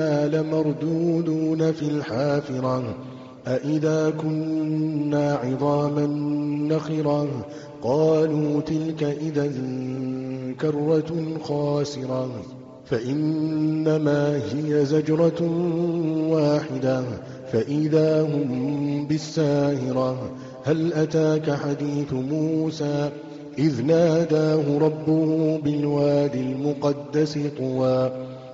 لمردودون في الحافرة أئذا كنا عظاما نخرة قالوا تلك إذا كرة خاسرة فإنما هي زجرة واحدة فإذا هم بالساهرة هل أتاك حديث موسى إذ ناداه ربه بالوادي المقدس طوى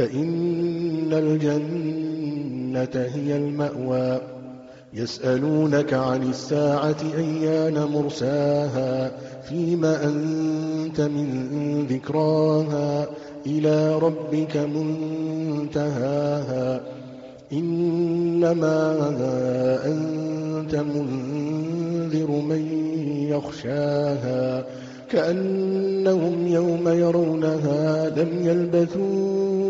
فإن الجنة هي المأوى. يسألونك عن الساعة أيان مرساها فيما أنت من ذكراها. إلى ربك منتهاها. إنما أنت منذر من يخشاها. كأنهم يوم يرونها لم يلبثوا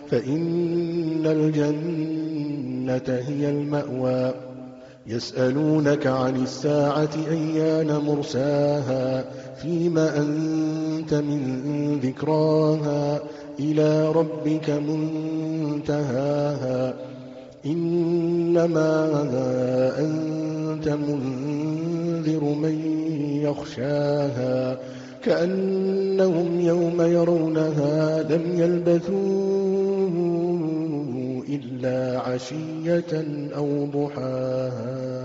فإن الجنة هي المأوى. يسألونك عن الساعة أيان مرساها فيما أنت من ذكراها. إلى ربك منتهاها. إنما أنت منذر من يخشاها. كأنهم يوم يرونها لم يلبثوا إلا عشية أو ضحاها.